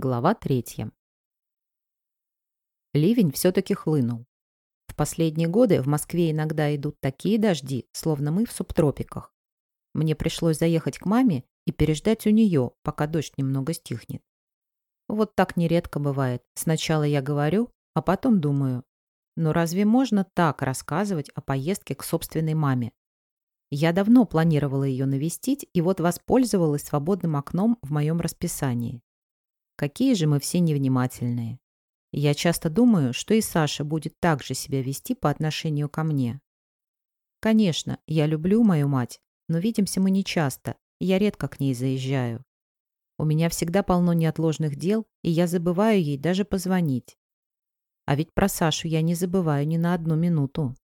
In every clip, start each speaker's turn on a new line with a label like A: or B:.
A: Глава третья. Ливень все-таки хлынул. В последние годы в Москве иногда идут такие дожди, словно мы в субтропиках. Мне пришлось заехать к маме и переждать у нее, пока дождь немного стихнет. Вот так нередко бывает. Сначала я говорю, а потом думаю, ну разве можно так рассказывать о поездке к собственной маме? Я давно планировала ее навестить и вот воспользовалась свободным окном в моем расписании. Какие же мы все невнимательные. Я часто думаю, что и Саша будет так же себя вести по отношению ко мне. Конечно, я люблю мою мать, но видимся мы не часто, и я редко к ней заезжаю. У меня всегда полно неотложных дел, и я забываю ей даже позвонить. А ведь про Сашу я не забываю ни на одну минуту.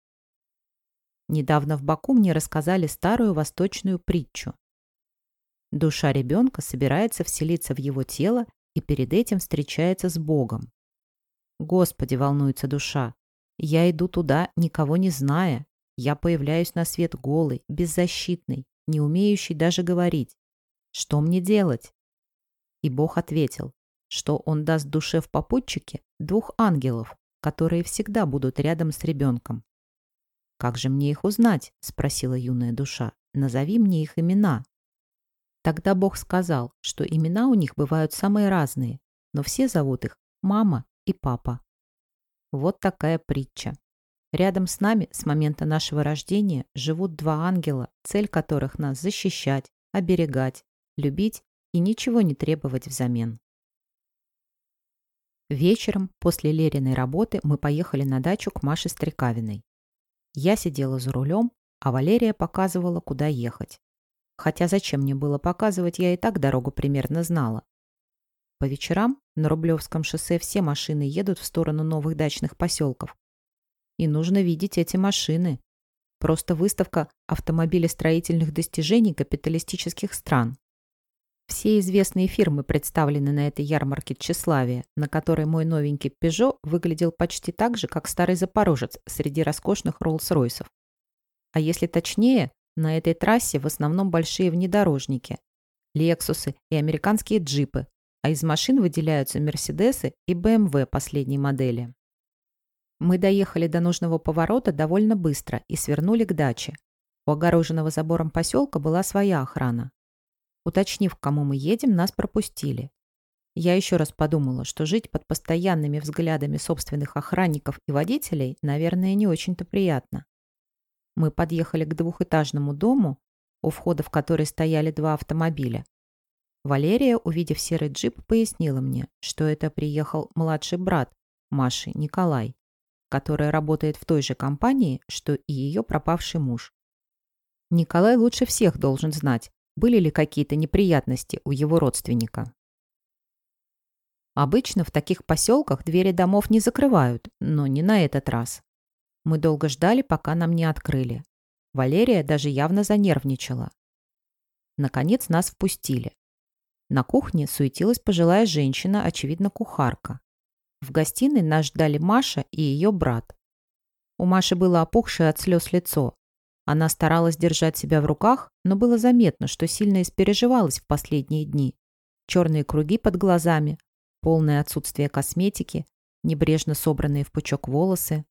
A: Недавно в Баку мне рассказали старую восточную притчу. Душа ребенка собирается вселиться в его тело и перед этим встречается с Богом. Господи, волнуется душа, я иду туда, никого не зная. Я появляюсь на свет голый, беззащитный, не умеющий даже говорить. Что мне делать? И Бог ответил, что Он даст душе в попутчике двух ангелов, которые всегда будут рядом с ребенком. «Как же мне их узнать?» – спросила юная душа. «Назови мне их имена». Тогда Бог сказал, что имена у них бывают самые разные, но все зовут их мама и папа. Вот такая притча. Рядом с нами с момента нашего рождения живут два ангела, цель которых нас защищать, оберегать, любить и ничего не требовать взамен. Вечером после Лериной работы мы поехали на дачу к Маше Стрекавиной. Я сидела за рулем, а Валерия показывала, куда ехать. Хотя зачем мне было показывать, я и так дорогу примерно знала. По вечерам на Рублевском шоссе все машины едут в сторону новых дачных поселков. И нужно видеть эти машины. Просто выставка автомобилестроительных достижений капиталистических стран. Все известные фирмы представлены на этой ярмарке тщеславия, на которой мой новенький Peugeot выглядел почти так же, как старый Запорожец среди роскошных Роллс-Ройсов. А если точнее, на этой трассе в основном большие внедорожники, Лексусы и американские джипы, а из машин выделяются Мерседесы и БМВ последней модели. Мы доехали до нужного поворота довольно быстро и свернули к даче. У огороженного забором поселка была своя охрана. Уточнив, к кому мы едем, нас пропустили. Я еще раз подумала, что жить под постоянными взглядами собственных охранников и водителей, наверное, не очень-то приятно. Мы подъехали к двухэтажному дому, у входа в который стояли два автомобиля. Валерия, увидев серый джип, пояснила мне, что это приехал младший брат Маши, Николай, который работает в той же компании, что и ее пропавший муж. Николай лучше всех должен знать, были ли какие-то неприятности у его родственника. Обычно в таких поселках двери домов не закрывают, но не на этот раз. Мы долго ждали, пока нам не открыли. Валерия даже явно занервничала. Наконец нас впустили. На кухне суетилась пожилая женщина, очевидно, кухарка. В гостиной нас ждали Маша и ее брат. У Маши было опухшее от слез лицо. Она старалась держать себя в руках, но было заметно, что сильно испереживалась в последние дни. Черные круги под глазами, полное отсутствие косметики, небрежно собранные в пучок волосы.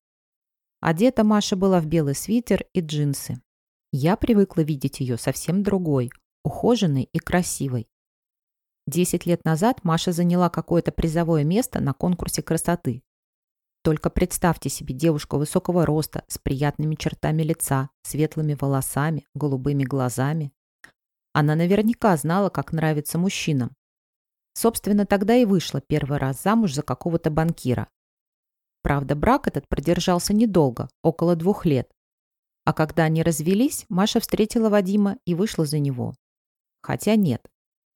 A: Одета Маша была в белый свитер и джинсы. Я привыкла видеть ее совсем другой, ухоженной и красивой. Десять лет назад Маша заняла какое-то призовое место на конкурсе красоты. Только представьте себе девушку высокого роста, с приятными чертами лица, светлыми волосами, голубыми глазами. Она наверняка знала, как нравится мужчинам. Собственно, тогда и вышла первый раз замуж за какого-то банкира. Правда, брак этот продержался недолго, около двух лет. А когда они развелись, Маша встретила Вадима и вышла за него. Хотя нет.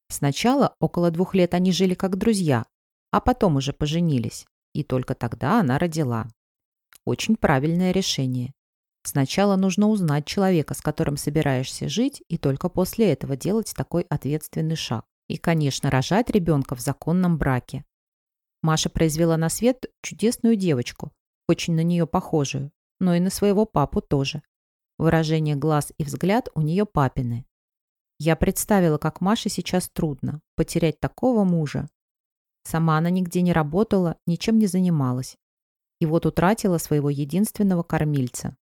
A: Сначала около двух лет они жили как друзья, а потом уже поженились. И только тогда она родила. Очень правильное решение. Сначала нужно узнать человека, с которым собираешься жить, и только после этого делать такой ответственный шаг. И, конечно, рожать ребенка в законном браке. Маша произвела на свет чудесную девочку, очень на нее похожую, но и на своего папу тоже. Выражение глаз и взгляд у нее папины. Я представила, как Маше сейчас трудно потерять такого мужа. Сама она нигде не работала, ничем не занималась. И вот утратила своего единственного кормильца.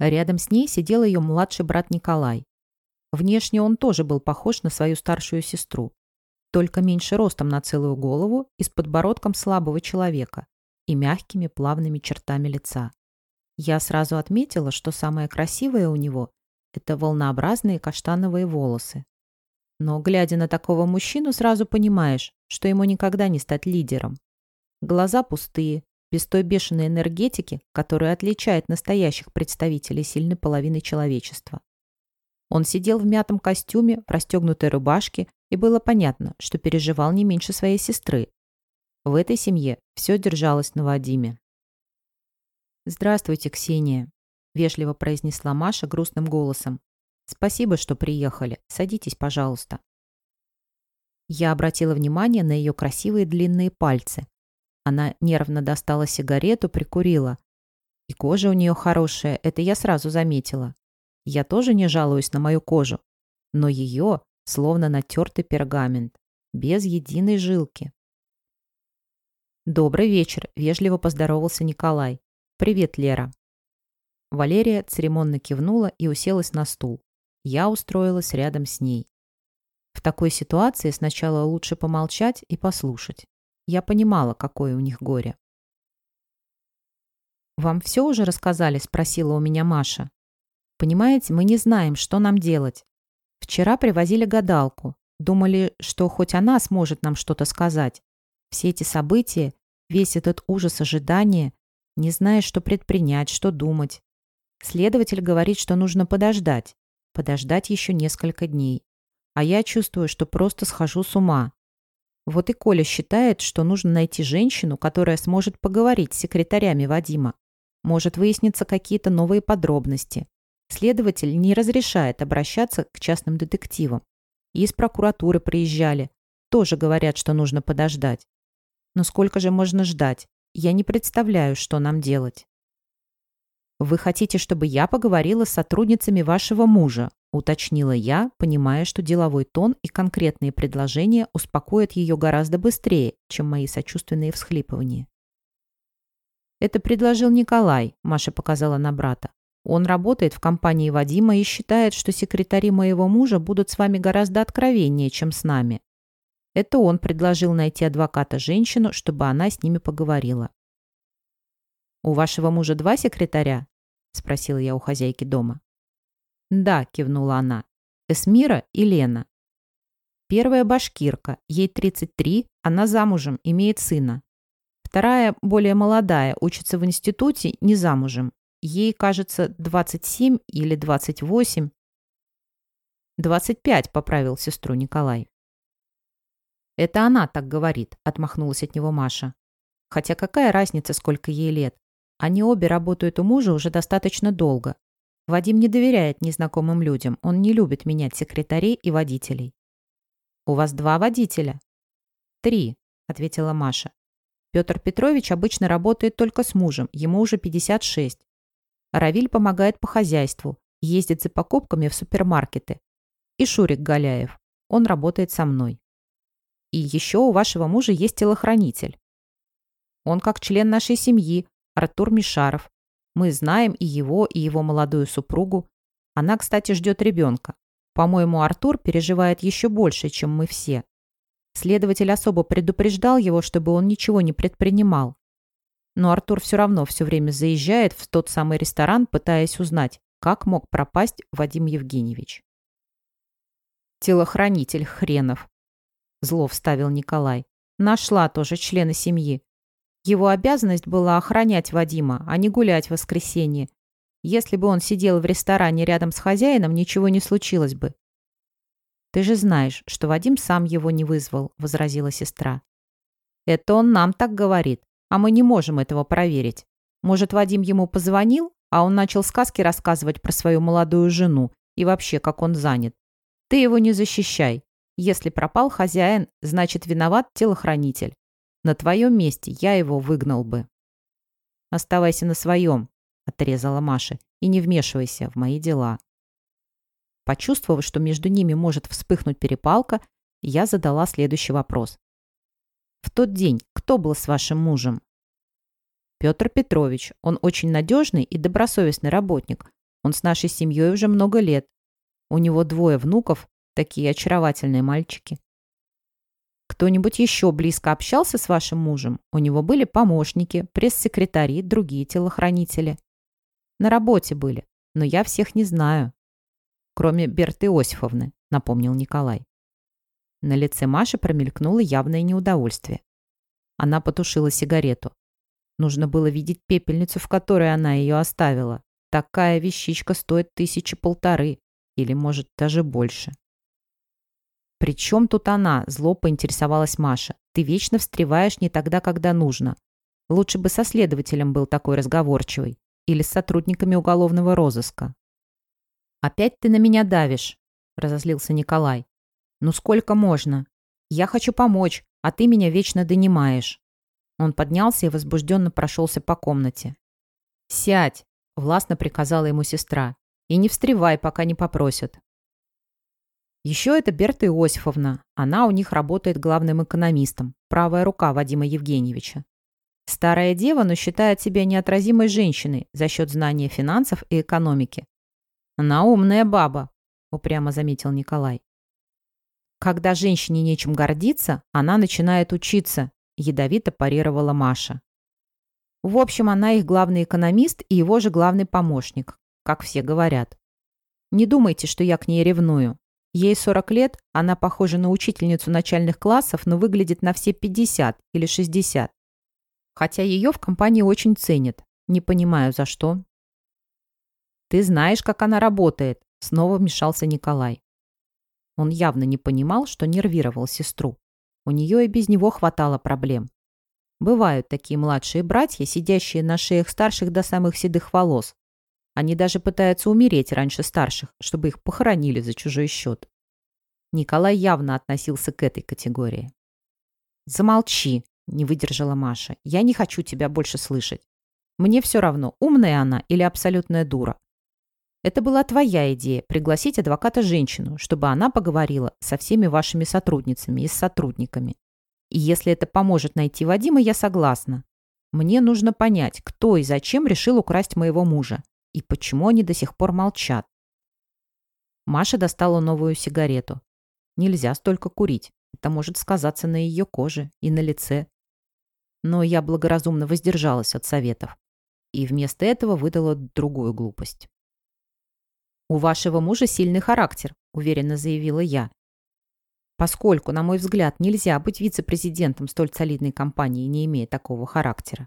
A: Рядом с ней сидел ее младший брат Николай. Внешне он тоже был похож на свою старшую сестру, только меньше ростом на целую голову и с подбородком слабого человека и мягкими плавными чертами лица. Я сразу отметила, что самое красивое у него – это волнообразные каштановые волосы. Но, глядя на такого мужчину, сразу понимаешь, что ему никогда не стать лидером. Глаза пустые, без той бешеной энергетики, которая отличает настоящих представителей сильной половины человечества. Он сидел в мятом костюме, в расстегнутой рубашке, и было понятно, что переживал не меньше своей сестры. В этой семье все держалось на Вадиме. «Здравствуйте, Ксения», — вежливо произнесла Маша грустным голосом. «Спасибо, что приехали. Садитесь, пожалуйста». Я обратила внимание на ее красивые длинные пальцы. Она нервно достала сигарету, прикурила. И кожа у нее хорошая, это я сразу заметила. Я тоже не жалуюсь на мою кожу, но ее словно натертый пергамент, без единой жилки. «Добрый вечер», — вежливо поздоровался Николай. «Привет, Лера». Валерия церемонно кивнула и уселась на стул. Я устроилась рядом с ней. В такой ситуации сначала лучше помолчать и послушать. Я понимала, какое у них горе. «Вам все уже рассказали?» – спросила у меня Маша. Понимаете, мы не знаем, что нам делать. Вчера привозили гадалку. Думали, что хоть она сможет нам что-то сказать. Все эти события, весь этот ужас ожидания, не зная, что предпринять, что думать. Следователь говорит, что нужно подождать. Подождать еще несколько дней. А я чувствую, что просто схожу с ума. Вот и Коля считает, что нужно найти женщину, которая сможет поговорить с секретарями Вадима. Может выясниться какие-то новые подробности. Следователь не разрешает обращаться к частным детективам. Из прокуратуры приезжали. Тоже говорят, что нужно подождать. Но сколько же можно ждать? Я не представляю, что нам делать. «Вы хотите, чтобы я поговорила с сотрудницами вашего мужа?» уточнила я, понимая, что деловой тон и конкретные предложения успокоят ее гораздо быстрее, чем мои сочувственные всхлипывания. «Это предложил Николай», – Маша показала на брата. Он работает в компании Вадима и считает, что секретари моего мужа будут с вами гораздо откровеннее, чем с нами. Это он предложил найти адвоката-женщину, чтобы она с ними поговорила. «У вашего мужа два секретаря?» – спросила я у хозяйки дома. «Да», – кивнула она. «Эсмира и Лена». Первая башкирка, ей 33, она замужем, имеет сына. Вторая, более молодая, учится в институте, не замужем. Ей, кажется, 27 или 28. 25, поправил сестру Николай. Это она так говорит, отмахнулась от него Маша. Хотя какая разница, сколько ей лет? Они обе работают у мужа уже достаточно долго. Вадим не доверяет незнакомым людям, он не любит менять секретарей и водителей. «У вас два водителя?» «Три», — ответила Маша. «Петр Петрович обычно работает только с мужем, ему уже 56. Равиль помогает по хозяйству, ездит за покупками в супермаркеты. И Шурик Галяев. Он работает со мной. И еще у вашего мужа есть телохранитель. Он как член нашей семьи, Артур Мишаров. Мы знаем и его, и его молодую супругу. Она, кстати, ждет ребенка. По-моему, Артур переживает еще больше, чем мы все. Следователь особо предупреждал его, чтобы он ничего не предпринимал. Но Артур все равно все время заезжает в тот самый ресторан, пытаясь узнать, как мог пропасть Вадим Евгеньевич. «Телохранитель хренов», — зло вставил Николай. «Нашла тоже члена семьи. Его обязанность была охранять Вадима, а не гулять в воскресенье. Если бы он сидел в ресторане рядом с хозяином, ничего не случилось бы. «Ты же знаешь, что Вадим сам его не вызвал», — возразила сестра. «Это он нам так говорит. А мы не можем этого проверить. Может, Вадим ему позвонил, а он начал сказки рассказывать про свою молодую жену и вообще, как он занят. Ты его не защищай. Если пропал хозяин, значит, виноват телохранитель. На твоем месте я его выгнал бы. Оставайся на своем, отрезала Маша, и не вмешивайся в мои дела. Почувствовав, что между ними может вспыхнуть перепалка, я задала следующий вопрос. В тот день кто был с вашим мужем? Петр Петрович. Он очень надежный и добросовестный работник. Он с нашей семьей уже много лет. У него двое внуков, такие очаровательные мальчики. Кто-нибудь еще близко общался с вашим мужем? У него были помощники, пресс-секретари, другие телохранители. На работе были, но я всех не знаю. Кроме Берты Иосифовны, напомнил Николай. На лице Маши промелькнуло явное неудовольствие. Она потушила сигарету. Нужно было видеть пепельницу, в которой она ее оставила. Такая вещичка стоит тысячи полторы, или, может, даже больше. «При чем тут она?» – зло поинтересовалась Маша. «Ты вечно встреваешь не тогда, когда нужно. Лучше бы со следователем был такой разговорчивый. Или с сотрудниками уголовного розыска». «Опять ты на меня давишь», – разозлился Николай. «Ну сколько можно? Я хочу помочь, а ты меня вечно донимаешь». Он поднялся и возбужденно прошелся по комнате. «Сядь!» – властно приказала ему сестра. «И не встревай, пока не попросят». Еще это Берта Иосифовна. Она у них работает главным экономистом, правая рука Вадима Евгеньевича. Старая дева, но считает себя неотразимой женщиной за счет знания финансов и экономики. Она умная баба, упрямо заметил Николай. Когда женщине нечем гордиться, она начинает учиться, ядовито парировала Маша. В общем, она их главный экономист и его же главный помощник, как все говорят. Не думайте, что я к ней ревную. Ей 40 лет, она похожа на учительницу начальных классов, но выглядит на все 50 или 60. Хотя ее в компании очень ценят. Не понимаю, за что. «Ты знаешь, как она работает», — снова вмешался Николай. Он явно не понимал, что нервировал сестру. У нее и без него хватало проблем. Бывают такие младшие братья, сидящие на шеях старших до самых седых волос. Они даже пытаются умереть раньше старших, чтобы их похоронили за чужой счет. Николай явно относился к этой категории. «Замолчи», — не выдержала Маша. «Я не хочу тебя больше слышать. Мне все равно, умная она или абсолютная дура. Это была твоя идея – пригласить адвоката-женщину, чтобы она поговорила со всеми вашими сотрудницами и с сотрудниками. И если это поможет найти Вадима, я согласна. Мне нужно понять, кто и зачем решил украсть моего мужа. И почему они до сих пор молчат. Маша достала новую сигарету. Нельзя столько курить. Это может сказаться на ее коже и на лице. Но я благоразумно воздержалась от советов. И вместо этого выдала другую глупость. «У вашего мужа сильный характер», – уверенно заявила я. Поскольку, на мой взгляд, нельзя быть вице-президентом столь солидной компании, не имея такого характера.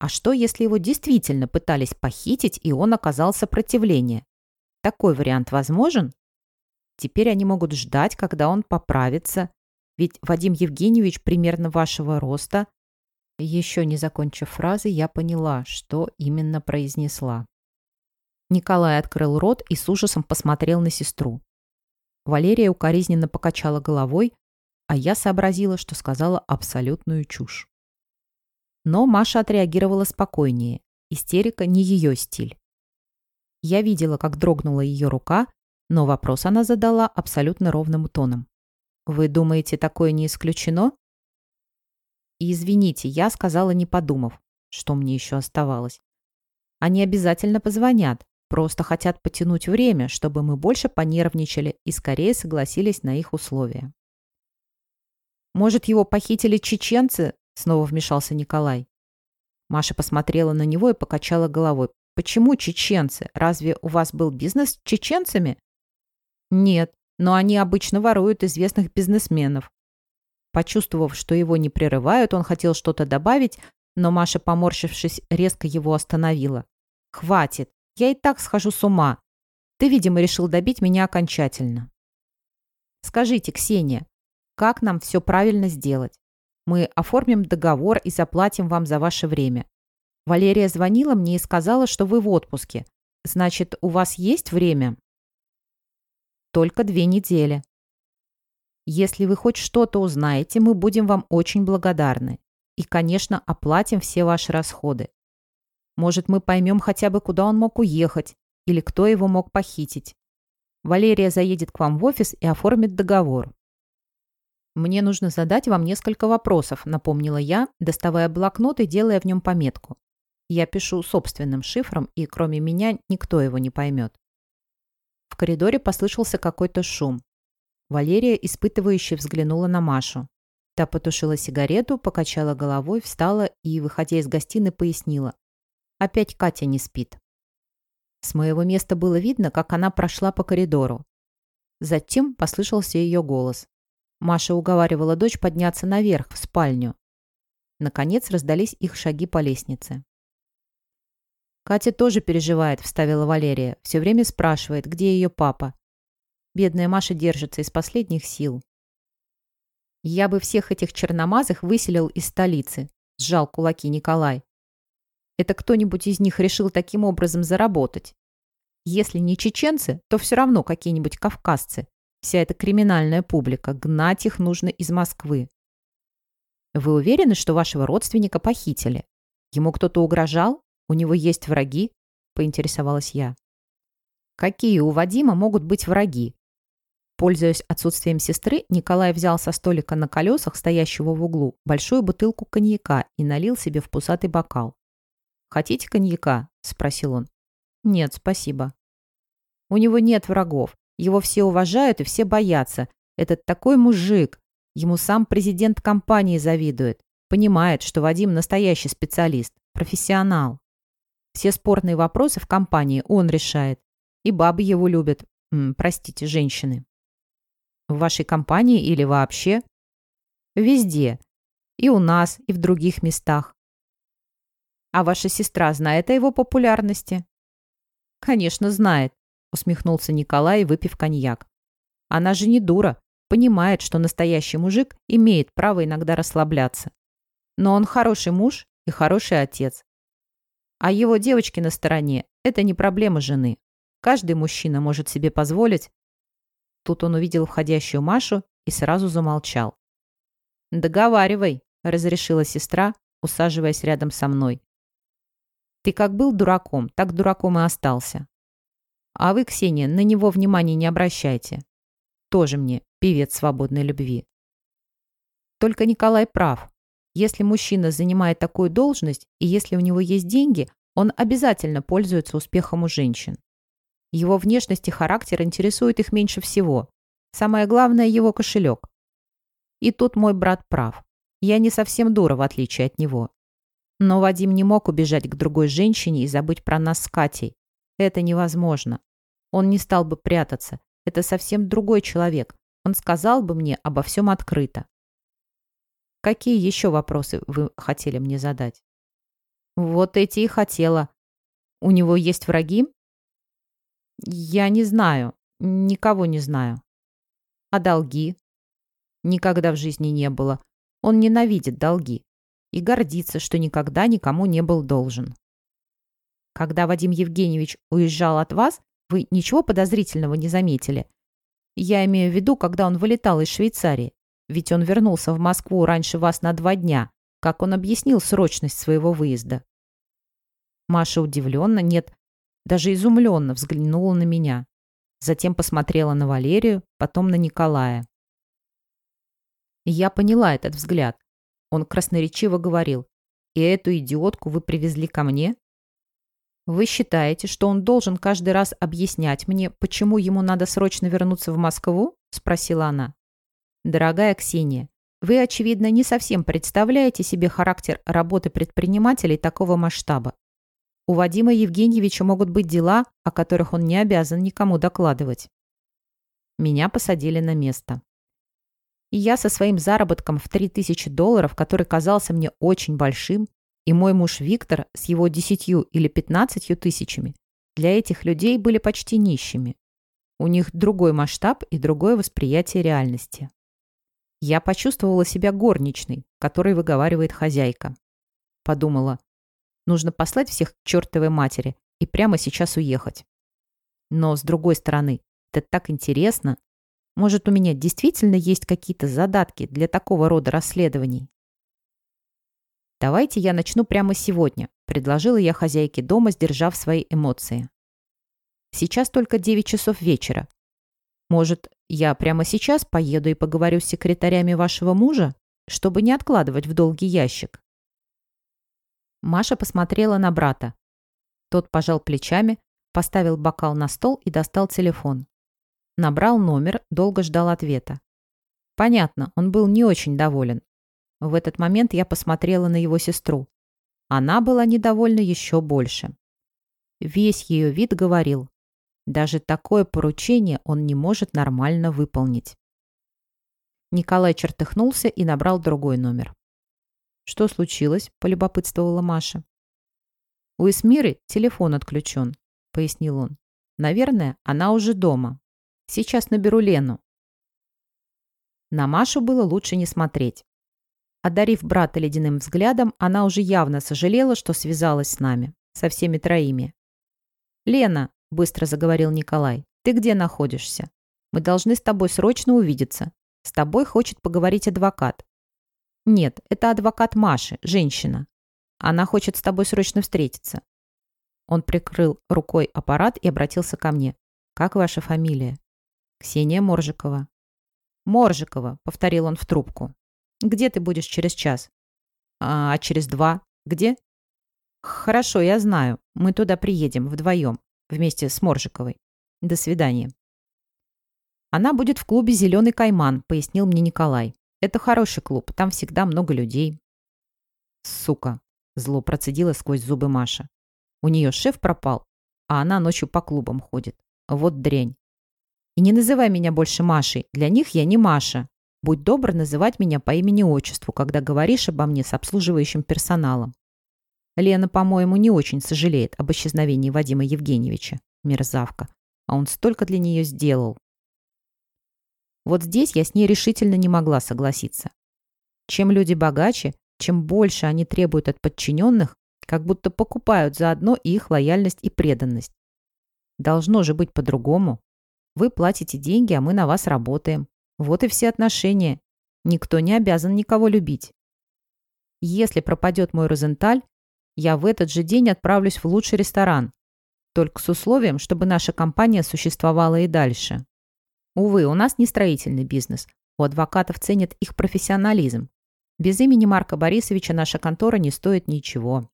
A: А что, если его действительно пытались похитить, и он оказал сопротивление? Такой вариант возможен? Теперь они могут ждать, когда он поправится. Ведь Вадим Евгеньевич примерно вашего роста. Еще не закончив фразы, я поняла, что именно произнесла. Николай открыл рот и с ужасом посмотрел на сестру. Валерия укоризненно покачала головой, а я сообразила, что сказала абсолютную чушь. Но Маша отреагировала спокойнее. Истерика не ее стиль. Я видела, как дрогнула ее рука, но вопрос она задала абсолютно ровным тоном. «Вы думаете, такое не исключено?» И извините, я сказала, не подумав, что мне еще оставалось. Они обязательно позвонят, Просто хотят потянуть время, чтобы мы больше понервничали и скорее согласились на их условия. «Может, его похитили чеченцы?» — снова вмешался Николай. Маша посмотрела на него и покачала головой. «Почему чеченцы? Разве у вас был бизнес с чеченцами?» «Нет, но они обычно воруют известных бизнесменов». Почувствовав, что его не прерывают, он хотел что-то добавить, но Маша, поморщившись, резко его остановила. «Хватит. Я и так схожу с ума. Ты, видимо, решил добить меня окончательно. Скажите, Ксения, как нам все правильно сделать? Мы оформим договор и заплатим вам за ваше время. Валерия звонила мне и сказала, что вы в отпуске. Значит, у вас есть время? Только две недели. Если вы хоть что-то узнаете, мы будем вам очень благодарны. И, конечно, оплатим все ваши расходы. Может, мы поймем хотя бы, куда он мог уехать или кто его мог похитить. Валерия заедет к вам в офис и оформит договор. «Мне нужно задать вам несколько вопросов», — напомнила я, доставая блокнот и делая в нем пометку. Я пишу собственным шифром, и кроме меня никто его не поймет. В коридоре послышался какой-то шум. Валерия, испытывающе взглянула на Машу. Та потушила сигарету, покачала головой, встала и, выходя из гостиной, пояснила. Опять Катя не спит. С моего места было видно, как она прошла по коридору. Затем послышался ее голос. Маша уговаривала дочь подняться наверх, в спальню. Наконец раздались их шаги по лестнице. «Катя тоже переживает», — вставила Валерия. «Все время спрашивает, где ее папа. Бедная Маша держится из последних сил». «Я бы всех этих черномазых выселил из столицы», — сжал кулаки Николай. «Это кто-нибудь из них решил таким образом заработать. Если не чеченцы, то все равно какие-нибудь кавказцы. Вся эта криминальная публика. Гнать их нужно из Москвы. Вы уверены, что вашего родственника похитили? Ему кто-то угрожал? У него есть враги? Поинтересовалась я. Какие у Вадима могут быть враги? Пользуясь отсутствием сестры, Николай взял со столика на колесах, стоящего в углу, большую бутылку коньяка и налил себе в пусатый бокал. «Хотите коньяка?» – спросил он. «Нет, спасибо». «У него нет врагов. Его все уважают и все боятся. Этот такой мужик. Ему сам президент компании завидует. Понимает, что Вадим настоящий специалист, профессионал. Все спорные вопросы в компании он решает. И бабы его любят. М простите, женщины. В вашей компании или вообще? Везде. И у нас, и в других местах. А ваша сестра знает о его популярности? Конечно, знает усмехнулся Николай, выпив коньяк. Она же не дура, понимает, что настоящий мужик имеет право иногда расслабляться. Но он хороший муж и хороший отец. А его девочки на стороне – это не проблема жены. Каждый мужчина может себе позволить. Тут он увидел входящую Машу и сразу замолчал. «Договаривай», – разрешила сестра, усаживаясь рядом со мной. «Ты как был дураком, так дураком и остался. А вы, Ксения, на него внимания не обращайте. Тоже мне певец свободной любви. Только Николай прав. Если мужчина занимает такую должность, и если у него есть деньги, он обязательно пользуется успехом у женщин. Его внешность и характер интересуют их меньше всего. Самое главное – его кошелек. И тут мой брат прав. Я не совсем дура, в отличие от него. Но Вадим не мог убежать к другой женщине и забыть про нас с Катей. Это невозможно. Он не стал бы прятаться. Это совсем другой человек. Он сказал бы мне обо всем открыто. Какие еще вопросы вы хотели мне задать? Вот эти и хотела. У него есть враги? Я не знаю. Никого не знаю. А долги? Никогда в жизни не было. Он ненавидит долги и гордится, что никогда никому не был должен. Когда Вадим Евгеньевич уезжал от вас, вы ничего подозрительного не заметили? Я имею в виду, когда он вылетал из Швейцарии. Ведь он вернулся в Москву раньше вас на два дня. Как он объяснил срочность своего выезда? Маша удивленно, нет, даже изумленно взглянула на меня. Затем посмотрела на Валерию, потом на Николая. Я поняла этот взгляд. Он красноречиво говорил. «И эту идиотку вы привезли ко мне?» Вы считаете, что он должен каждый раз объяснять мне, почему ему надо срочно вернуться в Москву? Спросила она. Дорогая Ксения, вы, очевидно, не совсем представляете себе характер работы предпринимателей такого масштаба. У Вадима Евгеньевича могут быть дела, о которых он не обязан никому докладывать. Меня посадили на место. И я со своим заработком в 3000 долларов, который казался мне очень большим, и мой муж Виктор с его десятью или пятнадцатью тысячами для этих людей были почти нищими. У них другой масштаб и другое восприятие реальности. Я почувствовала себя горничной, которой выговаривает хозяйка. Подумала, нужно послать всех к чертовой матери и прямо сейчас уехать. Но, с другой стороны, это так интересно. Может, у меня действительно есть какие-то задатки для такого рода расследований? «Давайте я начну прямо сегодня», – предложила я хозяйке дома, сдержав свои эмоции. «Сейчас только 9 часов вечера. Может, Я прямо сейчас поеду и поговорю с секретарями вашего мужа, чтобы не откладывать в долгий ящик. Маша посмотрела на брата. Тот пожал плечами, поставил бокал на стол и достал телефон. Набрал номер, долго ждал ответа. Понятно, он был не очень доволен. В этот момент я посмотрела на его сестру. Она была недовольна еще больше. Весь ее вид говорил, даже такое поручение он не может нормально выполнить. Николай чертыхнулся и набрал другой номер. «Что случилось?» – полюбопытствовала Маша. «У Эсмиры телефон отключен», – пояснил он. «Наверное, она уже дома. Сейчас наберу Лену». На Машу было лучше не смотреть. Одарив брата ледяным взглядом, она уже явно сожалела, что связалась с нами, со всеми троими. «Лена», — быстро заговорил Николай, — «ты где находишься? Мы должны с тобой срочно увидеться. С тобой хочет поговорить адвокат». «Нет, это адвокат Маши, женщина. Она хочет с тобой срочно встретиться». Он прикрыл рукой аппарат и обратился ко мне. «Как ваша фамилия?» «Ксения Моржикова». «Моржикова», — повторил он в трубку. «Где ты будешь через час?» «А, а через два? Где?» «Хорошо, я знаю. Мы туда приедем вдвоем, вместе с Моржиковой. До свидания». «Она будет в клубе «Зеленый кайман», — пояснил мне Николай. «Это хороший клуб, там всегда много людей». «Сука!» — зло процедила сквозь зубы Маша. «У нее шеф пропал, а она ночью по клубам ходит. Вот дрянь. И не называй меня больше Машей. Для них я не Маша. Будь добр называть меня по имени-отчеству, когда говоришь обо мне с обслуживающим персоналом. Лена, по-моему, не очень сожалеет об исчезновении Вадима Евгеньевича. Мерзавка. А он столько для нее сделал. Вот здесь я с ней решительно не могла согласиться. Чем люди богаче, чем больше они требуют от подчиненных, как будто покупают заодно их лояльность и преданность. Должно же быть по-другому. Вы платите деньги, а мы на вас работаем. Вот и все отношения. Никто не обязан никого любить. Если пропадет мой Розенталь, я в этот же день отправлюсь в лучший ресторан. Только с условием, чтобы наша компания существовала и дальше. Увы, у нас не строительный бизнес. У адвокатов ценят их профессионализм. Без имени Марка Борисовича наша контора не стоит ничего.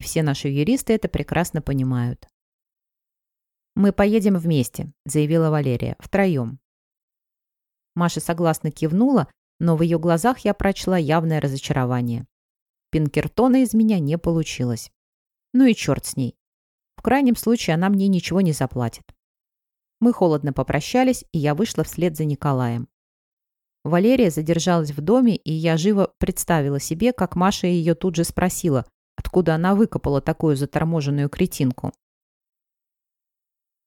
A: Все наши юристы это прекрасно понимают. «Мы поедем вместе», — заявила Валерия, — «втроем». Маша согласно кивнула, но в ее глазах я прочла явное разочарование. Пинкертона из меня не получилось. Ну и черт с ней. В крайнем случае она мне ничего не заплатит. Мы холодно попрощались, и я вышла вслед за Николаем. Валерия задержалась в доме, и я живо представила себе, как Маша ее тут же спросила, откуда она выкопала такую заторможенную кретинку.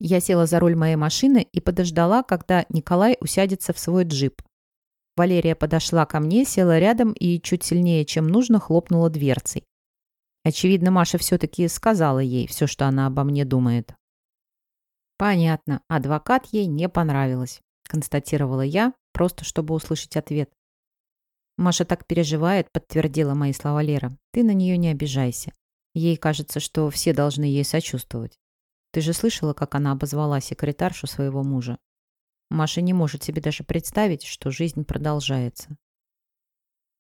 A: Я села за руль моей машины и подождала, когда Николай усядется в свой джип. Валерия подошла ко мне, села рядом и чуть сильнее, чем нужно, хлопнула дверцей. Очевидно, Маша все-таки сказала ей все, что она обо мне думает. «Понятно, адвокат ей не понравилось», — констатировала я, просто чтобы услышать ответ. «Маша так переживает», — подтвердила мои слова Лера. «Ты на нее не обижайся. Ей кажется, что все должны ей сочувствовать. Ты же слышала, как она обозвала секретаршу своего мужа? Маша не может себе даже представить, что жизнь продолжается.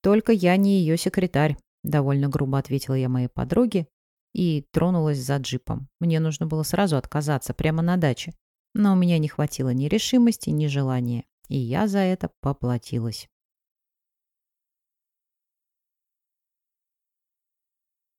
A: «Только я не ее секретарь», — довольно грубо ответила я моей подруге и тронулась за джипом. Мне нужно было сразу отказаться прямо на даче, но у меня не хватило ни решимости, ни желания, и я за это поплатилась.